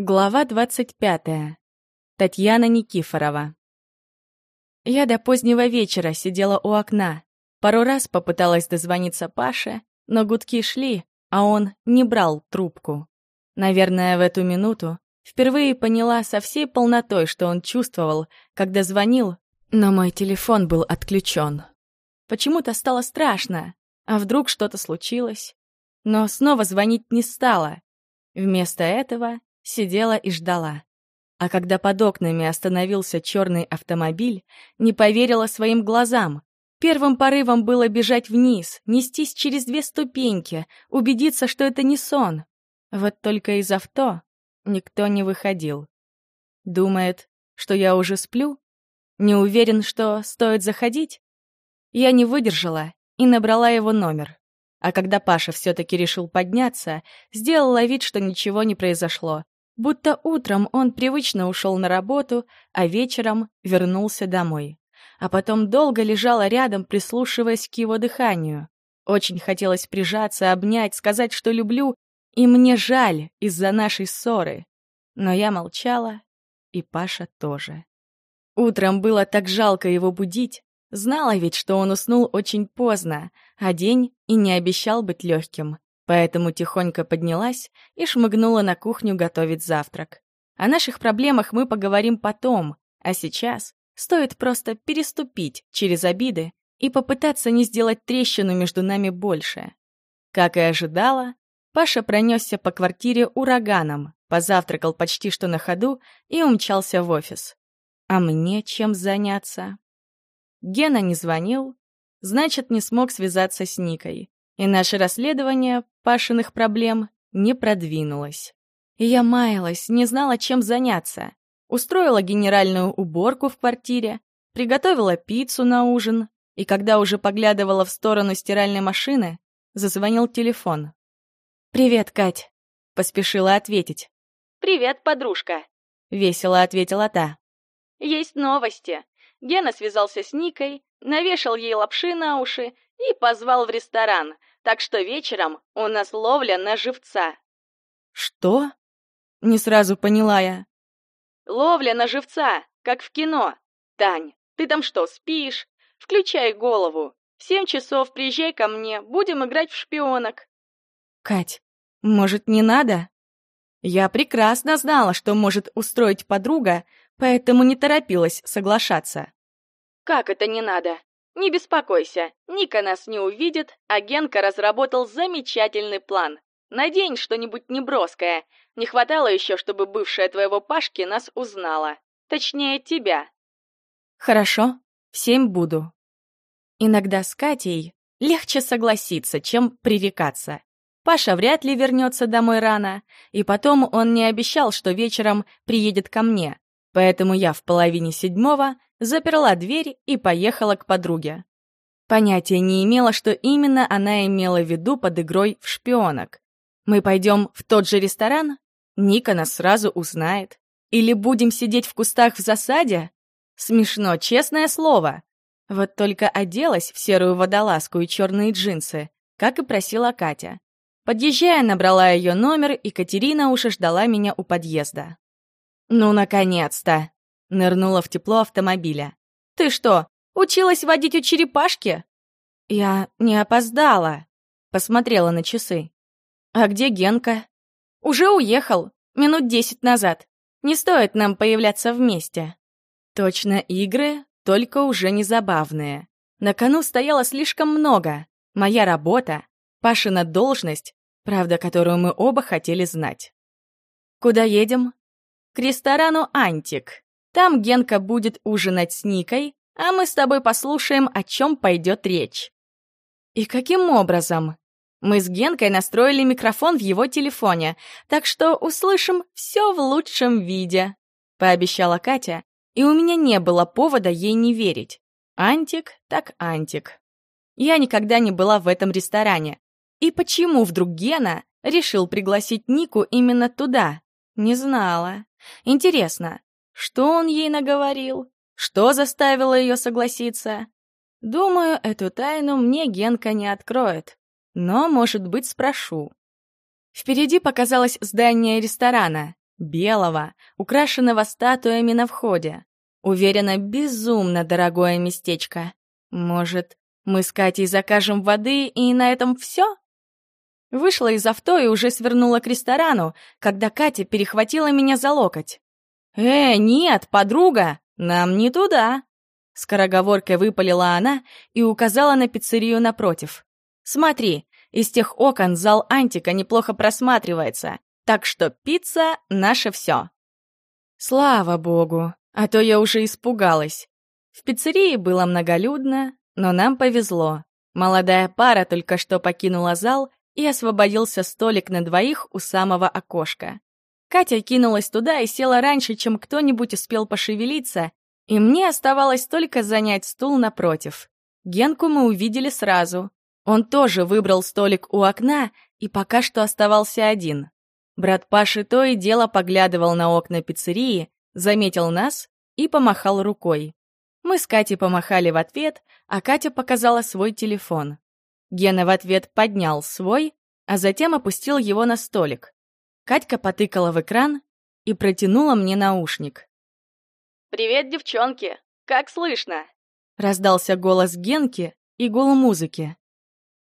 Глава 25. Татьяна Никифорова. Я до позднего вечера сидела у окна. Пару раз попыталась дозвониться Паше, но гудки шли, а он не брал трубку. Наверное, в эту минуту впервые поняла со всей полнотой, что он чувствовал, когда звонил, но мой телефон был отключен. Почему-то стало страшно, а вдруг что-то случилось? Но снова звонить не стала. Вместо этого сидела и ждала. А когда под окнами остановился черный автомобиль, не поверила своим глазам. Первым порывом было бежать вниз, нестись через две ступеньки, убедиться, что это не сон. Вот только из авто никто не выходил. Думает, что я уже сплю? Не уверен, что стоит заходить? Я не выдержала и набрала его номер. А когда Паша все-таки решил подняться, сделала вид, что ничего не произошло, Будто утром он привычно ушел на работу, а вечером вернулся домой. А потом долго лежала рядом, прислушиваясь к его дыханию. Очень хотелось прижаться, обнять, сказать, что люблю, и мне жаль из-за нашей ссоры. Но я молчала, и Паша тоже. Утром было так жалко его будить. Знала ведь, что он уснул очень поздно, а день и не обещал быть легким поэтому тихонько поднялась и шмыгнула на кухню готовить завтрак. О наших проблемах мы поговорим потом, а сейчас стоит просто переступить через обиды и попытаться не сделать трещину между нами больше. Как и ожидала, Паша пронесся по квартире ураганом, позавтракал почти что на ходу и умчался в офис. А мне чем заняться? Гена не звонил, значит, не смог связаться с Никой и наше расследование Пашиных проблем не продвинулось. И я маялась, не знала, чем заняться. Устроила генеральную уборку в квартире, приготовила пиццу на ужин, и когда уже поглядывала в сторону стиральной машины, зазвонил телефон. «Привет, Кать», — поспешила ответить. «Привет, подружка», — весело ответила та. «Есть новости. Гена связался с Никой, навешал ей лапши на уши и позвал в ресторан, так что вечером у нас ловля на живца». «Что?» — не сразу поняла я. «Ловля на живца, как в кино. Тань, ты там что, спишь? Включай голову. В семь часов приезжай ко мне, будем играть в шпионок». «Кать, может, не надо?» Я прекрасно знала, что может устроить подруга, поэтому не торопилась соглашаться. «Как это не надо? Не беспокойся, Ника нас не увидит, а Генка разработал замечательный план. Надень что-нибудь неброское. Не хватало еще, чтобы бывшая твоего Пашки нас узнала. Точнее, тебя. Хорошо, всем буду. Иногда с Катей легче согласиться, чем пререкаться. Паша вряд ли вернется домой рано, и потом он не обещал, что вечером приедет ко мне. Поэтому я в половине седьмого заперла дверь и поехала к подруге. Понятия не имела, что именно она имела в виду под игрой в шпионок. Мы пойдем в тот же ресторан? Ника нас сразу узнает. Или будем сидеть в кустах в засаде? Смешно, честное слово. Вот только оделась в серую водолазку и черные джинсы, как и просила Катя. Подъезжая, набрала ее номер, и Катерина уж ждала меня у подъезда. «Ну, наконец-то!» — нырнула в тепло автомобиля. «Ты что, училась водить у черепашки?» «Я не опоздала», — посмотрела на часы. «А где Генка?» «Уже уехал, минут десять назад. Не стоит нам появляться вместе». Точно игры, только уже не забавные. На кону стояло слишком много. Моя работа, Пашина должность, правда, которую мы оба хотели знать. «Куда едем?» К ресторану «Антик». Там Генка будет ужинать с Никой, а мы с тобой послушаем, о чем пойдет речь. И каким образом? Мы с Генкой настроили микрофон в его телефоне, так что услышим все в лучшем виде, пообещала Катя, и у меня не было повода ей не верить. Антик так антик. Я никогда не была в этом ресторане. И почему вдруг Гена решил пригласить Нику именно туда? Не знала. Интересно, что он ей наговорил? Что заставило ее согласиться? Думаю, эту тайну мне Генка не откроет. Но, может быть, спрошу. Впереди показалось здание ресторана. белого, украшенного статуями на входе. Уверена, безумно дорогое местечко. Может, мы с Катей закажем воды, и на этом все? Вышла из авто и уже свернула к ресторану, когда Катя перехватила меня за локоть. «Э, нет, подруга, нам не туда!» Скороговоркой выпалила она и указала на пиццерию напротив. «Смотри, из тех окон зал Антика неплохо просматривается, так что пицца — наше все». Слава богу, а то я уже испугалась. В пиццерии было многолюдно, но нам повезло. Молодая пара только что покинула зал, и освободился столик на двоих у самого окошка. Катя кинулась туда и села раньше, чем кто-нибудь успел пошевелиться, и мне оставалось только занять стул напротив. Генку мы увидели сразу. Он тоже выбрал столик у окна и пока что оставался один. Брат Паши то и дело поглядывал на окна пиццерии, заметил нас и помахал рукой. Мы с Катей помахали в ответ, а Катя показала свой телефон. Гена в ответ поднял свой, а затем опустил его на столик. Катька потыкала в экран и протянула мне наушник. «Привет, девчонки! Как слышно?» Раздался голос Генки и гул музыки.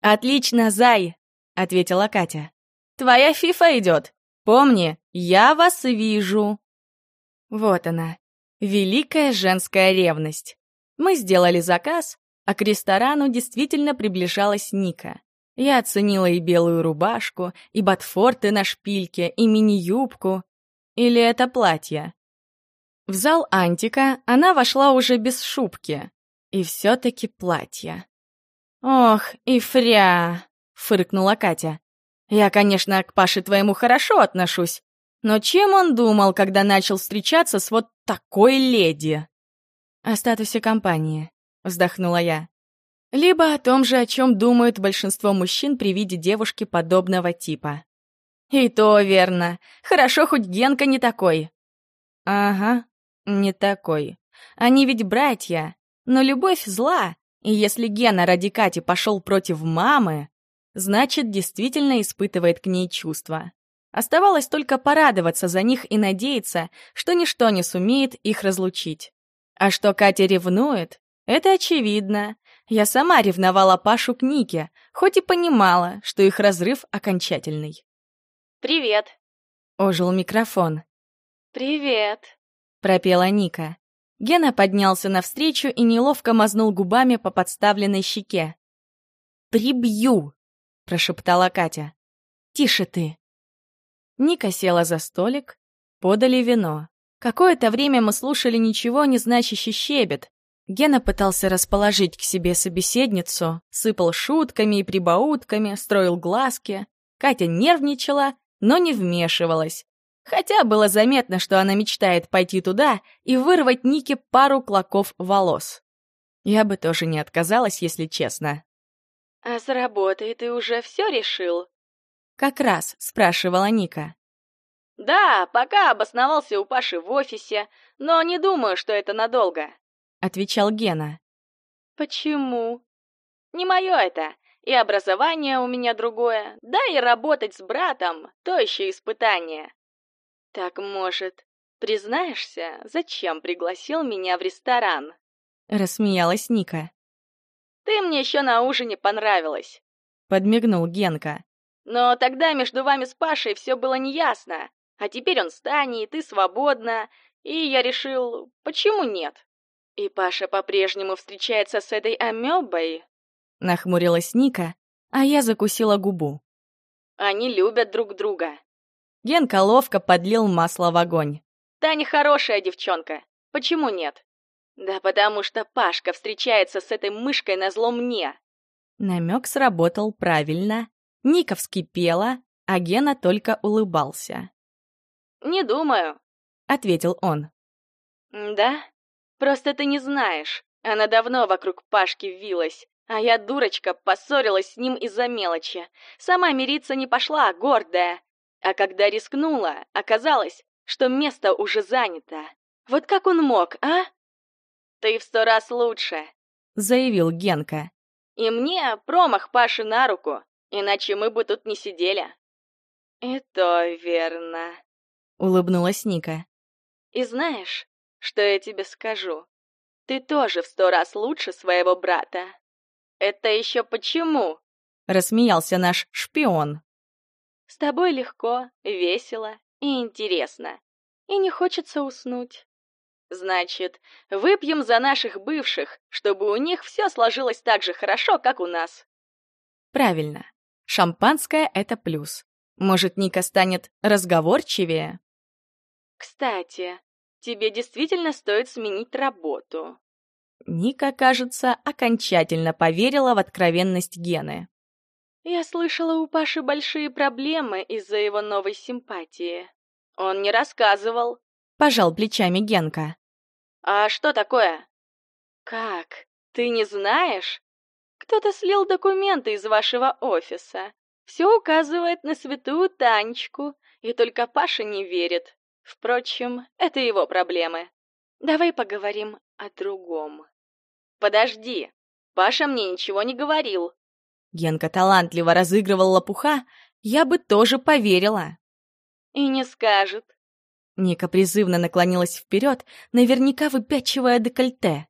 «Отлично, Зай!» — ответила Катя. «Твоя фифа идет. Помни, я вас вижу». Вот она, великая женская ревность. Мы сделали заказ, а к ресторану действительно приближалась Ника. Я оценила и белую рубашку, и ботфорты на шпильке, и мини-юбку. Или это платье? В зал Антика она вошла уже без шубки. И все-таки платье. «Ох, и фря!» — фыркнула Катя. «Я, конечно, к Паше твоему хорошо отношусь, но чем он думал, когда начал встречаться с вот такой леди?» «О статусе компании», вздохнула я. Либо о том же, о чем думают большинство мужчин при виде девушки подобного типа. И то верно. Хорошо, хоть Генка не такой. Ага, не такой. Они ведь братья. Но любовь зла, и если Гена ради Кати пошел против мамы, значит, действительно испытывает к ней чувства. Оставалось только порадоваться за них и надеяться, что ничто не сумеет их разлучить. А что Катя ревнует, это очевидно. Я сама ревновала Пашу к Нике, хоть и понимала, что их разрыв окончательный. «Привет!» — ожил микрофон. «Привет!» — пропела Ника. Гена поднялся навстречу и неловко мазнул губами по подставленной щеке. «Прибью!» — прошептала Катя. «Тише ты!» Ника села за столик, подали вино. Какое-то время мы слушали ничего не значащий щебет, Гена пытался расположить к себе собеседницу, сыпал шутками и прибаутками, строил глазки. Катя нервничала, но не вмешивалась. Хотя было заметно, что она мечтает пойти туда и вырвать Нике пару клоков волос. Я бы тоже не отказалась, если честно. «А с работой ты уже все решил?» Как раз спрашивала Ника. «Да, пока обосновался у Паши в офисе, но не думаю, что это надолго. — отвечал Гена. «Почему?» «Не мое это. И образование у меня другое. Да и работать с братом — то еще испытание». «Так, может, признаешься, зачем пригласил меня в ресторан?» — рассмеялась Ника. «Ты мне еще на ужине понравилась», — подмигнул Генка. «Но тогда между вами с Пашей все было неясно. А теперь он станет, ты свободна, и я решил, почему нет?» «И Паша по-прежнему встречается с этой амебой?» Нахмурилась Ника, а я закусила губу. «Они любят друг друга». Генка ловко подлил масло в огонь. «Таня хорошая девчонка. Почему нет?» «Да потому что Пашка встречается с этой мышкой на зло мне». Намек сработал правильно. Ника вскипела, а Гена только улыбался. «Не думаю», — ответил он. «Да? Просто ты не знаешь. Она давно вокруг Пашки вилась, а я, дурочка, поссорилась с ним из-за мелочи. Сама мириться не пошла, гордая. А когда рискнула, оказалось, что место уже занято. Вот как он мог, а? Ты в сто раз лучше, заявил Генка. И мне промах Паши на руку, иначе мы бы тут не сидели. И то верно, — улыбнулась Ника. «И знаешь, что я тебе скажу? Ты тоже в сто раз лучше своего брата». «Это еще почему?» — рассмеялся наш шпион. «С тобой легко, весело и интересно. И не хочется уснуть. Значит, выпьем за наших бывших, чтобы у них все сложилось так же хорошо, как у нас». Правильно. Шампанское — это плюс. Может, Ника станет разговорчивее? Кстати, тебе действительно стоит сменить работу. Ника, кажется, окончательно поверила в откровенность Гены. Я слышала, у Паши большие проблемы из-за его новой симпатии. Он не рассказывал. Пожал плечами Генка. А что такое? Как? Ты не знаешь? Кто-то слил документы из вашего офиса. Все указывает на святую Танечку, и только Паша не верит. Впрочем, это его проблемы. Давай поговорим о другом. Подожди, Паша мне ничего не говорил. Генка талантливо разыгрывал лопуха, я бы тоже поверила. И не скажет. Ника призывно наклонилась вперед, наверняка выпячивая декольте.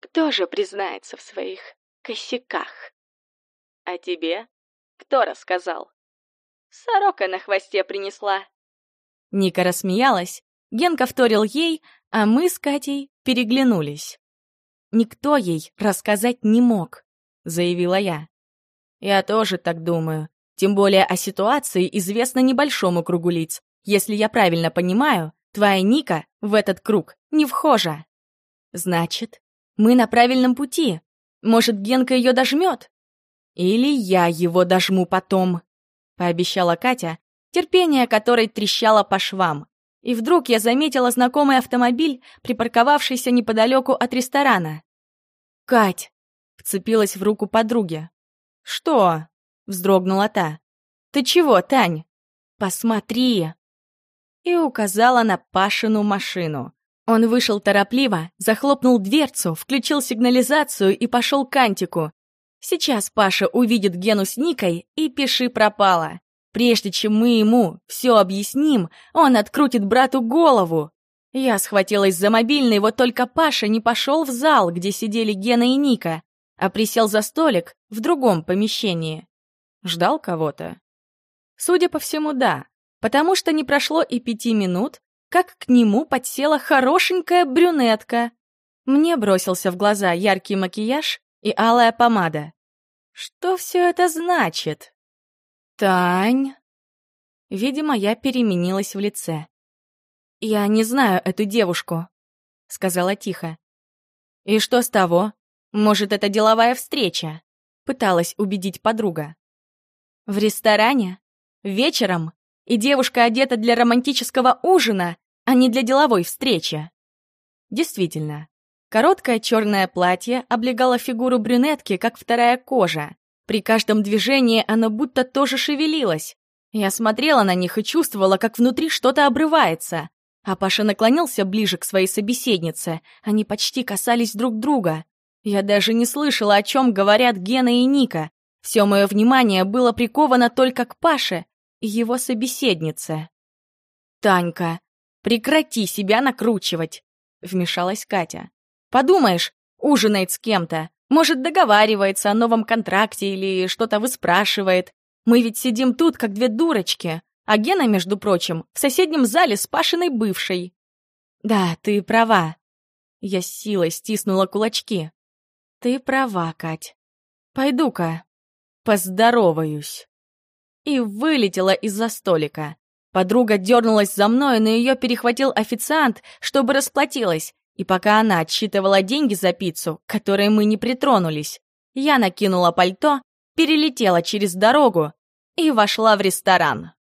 Кто же признается в своих косяках? А тебе кто рассказал? Сорока на хвосте принесла. Ника рассмеялась, Генка вторил ей, а мы с Катей переглянулись. «Никто ей рассказать не мог», — заявила я. «Я тоже так думаю. Тем более о ситуации известно небольшому кругу лиц. Если я правильно понимаю, твоя Ника в этот круг не вхожа. Значит, мы на правильном пути. Может, Генка ее дожмет? Или я его дожму потом», — пообещала Катя, терпение которой трещало по швам. И вдруг я заметила знакомый автомобиль, припарковавшийся неподалеку от ресторана. «Кать!» — вцепилась в руку подруги. «Что?» — вздрогнула та. «Ты чего, Тань?» «Посмотри!» И указала на Пашину машину. Он вышел торопливо, захлопнул дверцу, включил сигнализацию и пошел к Антику. Сейчас Паша увидит Гену с Никой и пиши пропало. Прежде чем мы ему все объясним, он открутит брату голову. Я схватилась за мобильный, вот только Паша не пошел в зал, где сидели Гена и Ника, а присел за столик в другом помещении. Ждал кого-то? Судя по всему, да, потому что не прошло и пяти минут, как к нему подсела хорошенькая брюнетка. Мне бросился в глаза яркий макияж и алая помада. Что все это значит? «Тань...» Видимо, я переменилась в лице. «Я не знаю эту девушку», — сказала тихо. «И что с того? Может, это деловая встреча?» — пыталась убедить подруга. «В ресторане? Вечером? И девушка одета для романтического ужина, а не для деловой встречи?» Действительно, короткое черное платье облегало фигуру брюнетки, как вторая кожа. При каждом движении оно будто тоже шевелилось. Я смотрела на них и чувствовала, как внутри что-то обрывается. А Паша наклонился ближе к своей собеседнице. Они почти касались друг друга. Я даже не слышала, о чем говорят Гена и Ника. Все мое внимание было приковано только к Паше и его собеседнице. «Танька, прекрати себя накручивать!» — вмешалась Катя. «Подумаешь, ужинает с кем-то. Может, договаривается о новом контракте или что-то выспрашивает. Мы ведь сидим тут, как две дурочки, а Гена, между прочим, в соседнем зале с Пашиной бывшей. Да, ты права. Я с силой стиснула кулачки. Ты права, Кать. Пойду-ка, поздороваюсь. И вылетела из-за столика. Подруга дернулась за мной, но ее перехватил официант, чтобы расплатилась, и пока она отсчитывала деньги за пиццу, к которой мы не притронулись, я накинула пальто, перелетела через дорогу и вошла в ресторан.